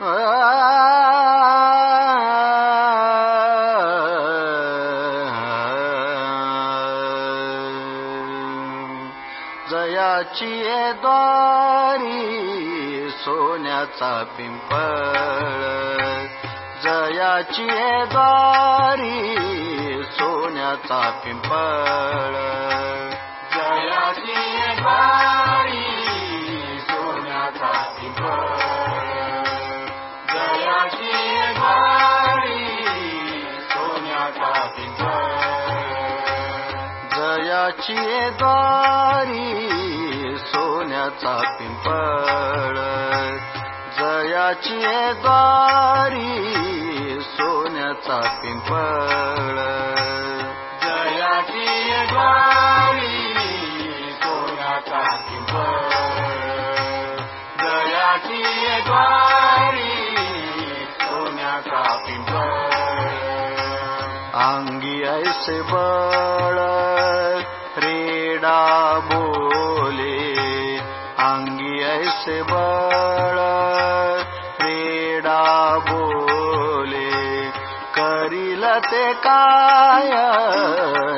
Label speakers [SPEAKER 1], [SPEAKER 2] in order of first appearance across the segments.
[SPEAKER 1] जयाची द्वारी सोन्याचा पिंपळ. जयाची द्वारी सोन्याचा पिंपळ. जयाची द्वारी सोन्याचा पिंपळ. जयाची द्वारी सोन्याचा पिंपळ. जयाची द्वारी सोन्याचा पिंपळ. जयाची द्वारी सोन्याचा पिंपळ. जयाची द्वारी सोन्याचा पिंपळ. अंगी ऐसे बळ ते काय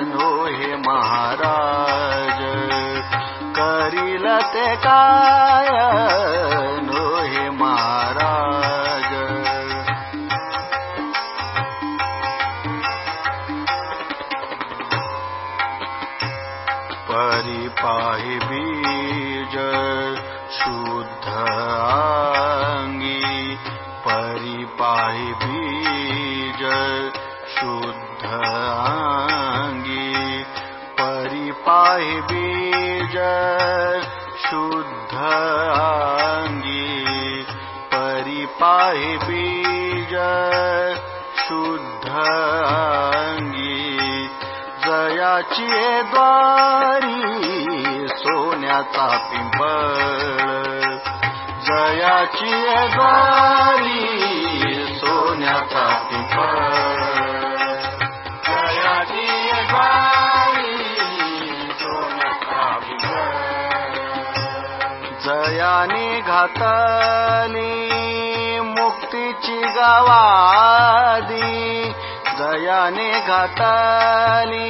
[SPEAKER 1] नोहे महाराज? करील ते काय नोहे महाराज? परिपाहि बीज शुद्ध अंगी परिपाहि बीज शुद्ध अंगी परिपाहि बीज शुद्ध अंगी जयाची द्वारी सोन्याचा पिंपळ। जयाची द्वारी सोन्याचा पिंपळ। घातली मुक्तीची गावादी जयाने घातली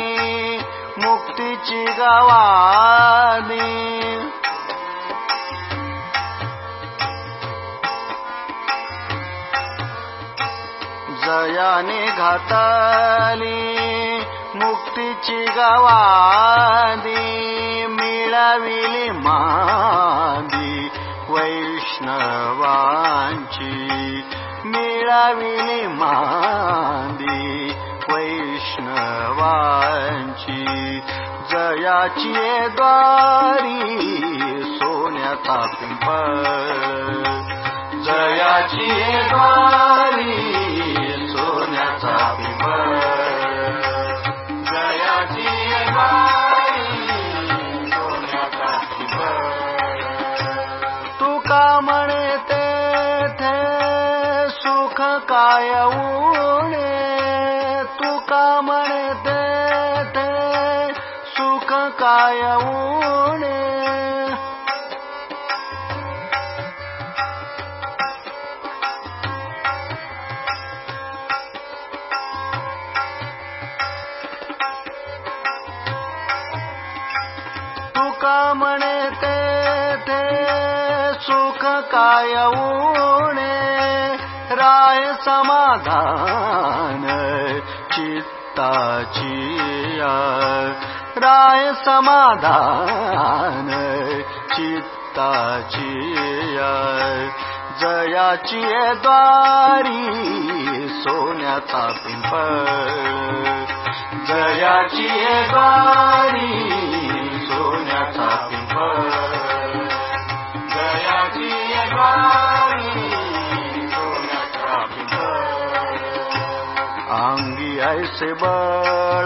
[SPEAKER 1] मुक्तीची गावादी जयाने घातली मुक्तीची गावादी मिळविली मादी वैष्णवांची मिळविली मांदी वैष्णवांची जयाची द्वारी सोन्याचा पिंपळ. जयाची द्वारी काय उणे तुका म्हणते ते सुख काय उणे तुका म्हणे ते सुख काय उणे राय समाधान चित्ताची राय समाधान चित्ताची जयाची द्वारी सोन्याचा पिंपळ. जयाची द्वारी सोन्याचा पिंपळ. जयाची द्वारी कैसे ऐसे बळ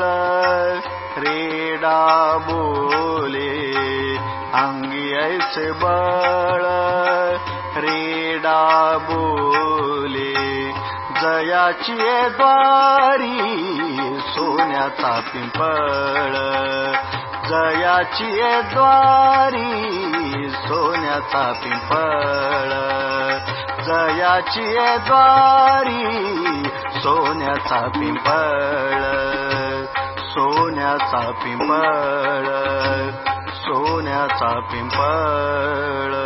[SPEAKER 1] रेडा बोले अंगी ऐसे बळ रेडा बोले. जयाची द्वारी सोन्याचा पिंपळ. जयाची द्वारी सोन्याचा पिंपळ. जयाची द्वारी सोन्याचा पिंपळ सोन्याचा पिंपळ सोन्याचा पिंपळ.